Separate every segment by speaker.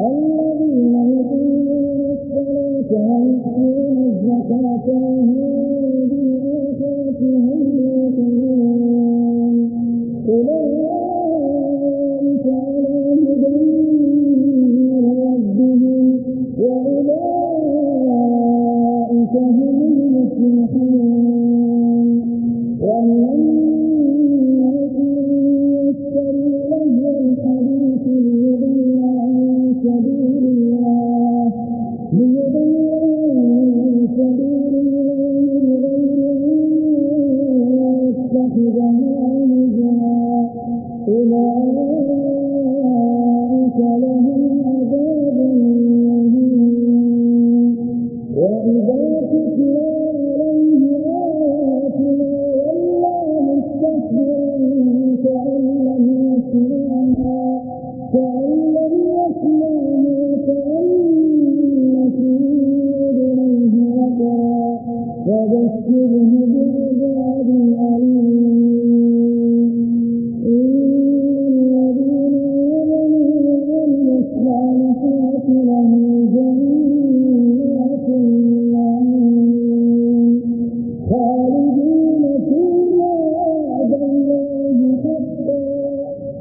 Speaker 1: الذين يقيمون الصلاة ويؤتون الزكاة وهم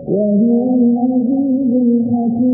Speaker 1: وهو العزيز الحكيم.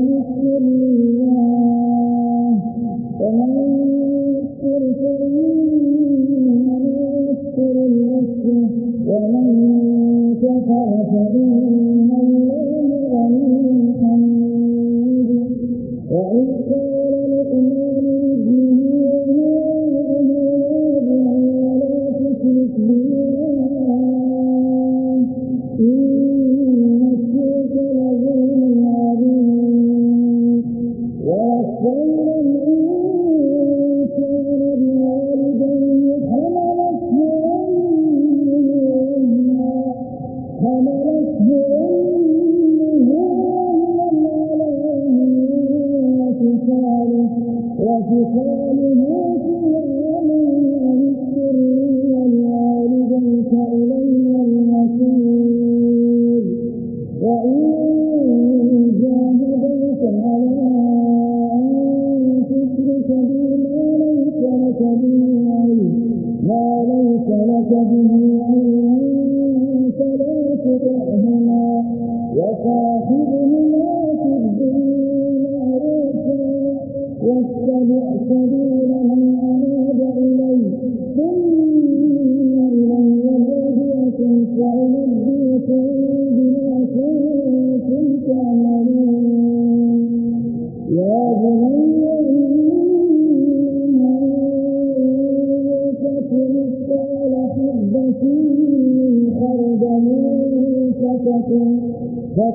Speaker 1: كل وفصالها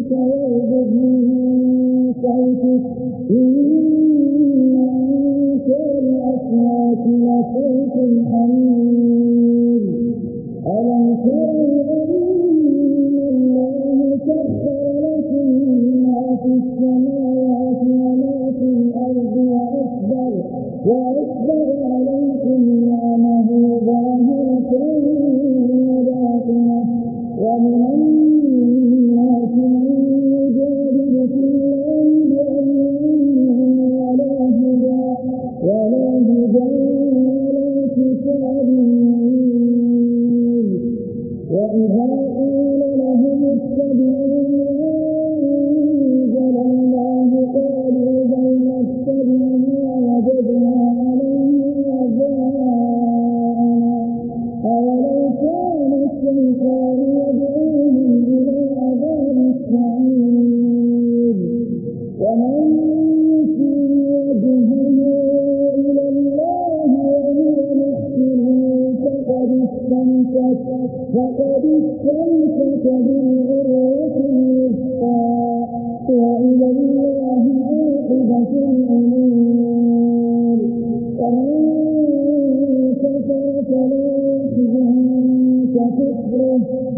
Speaker 1: i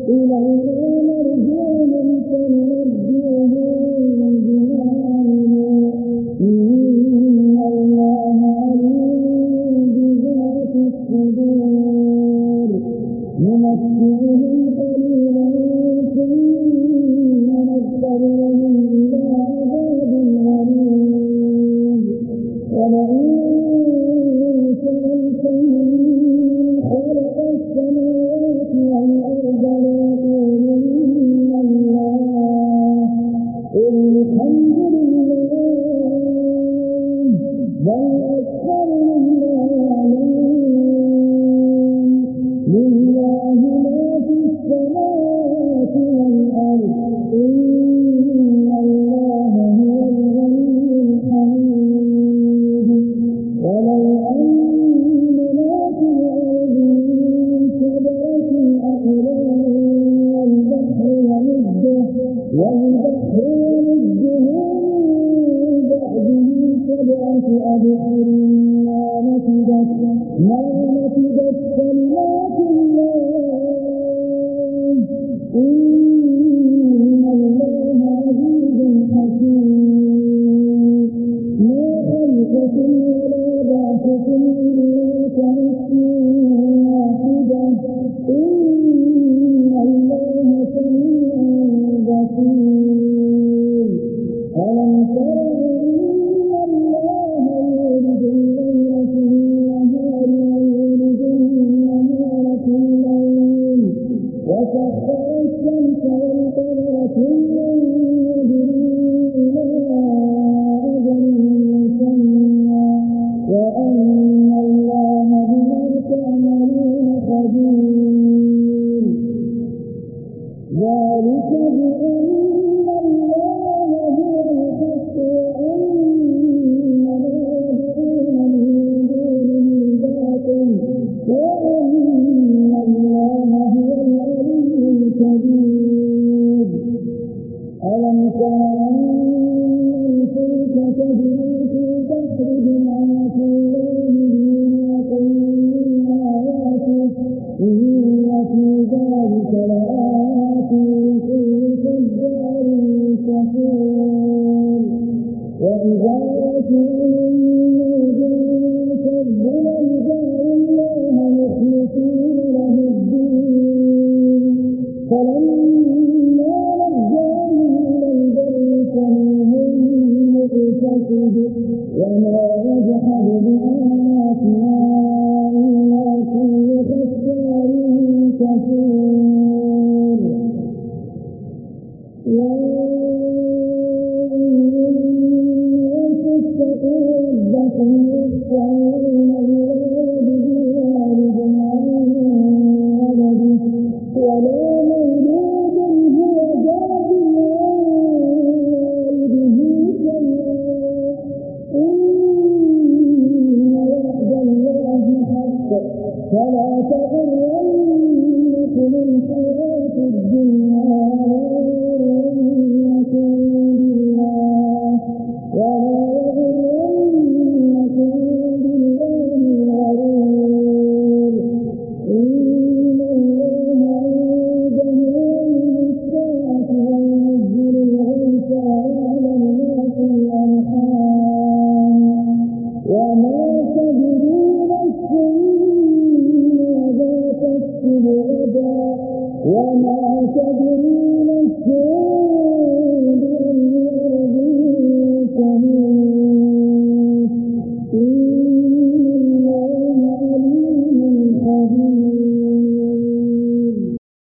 Speaker 1: إلى أن أمر جانا نعمة بس الله وأن الله هو العلي الكبير ألم تر أن الفلك تجري في البحر بنعمة الله ليذيقكم من آياته إن في ذلك لآيات لكل جبار شكور وإذا رسول ولا يجحد بآياتنا وما تدري نفس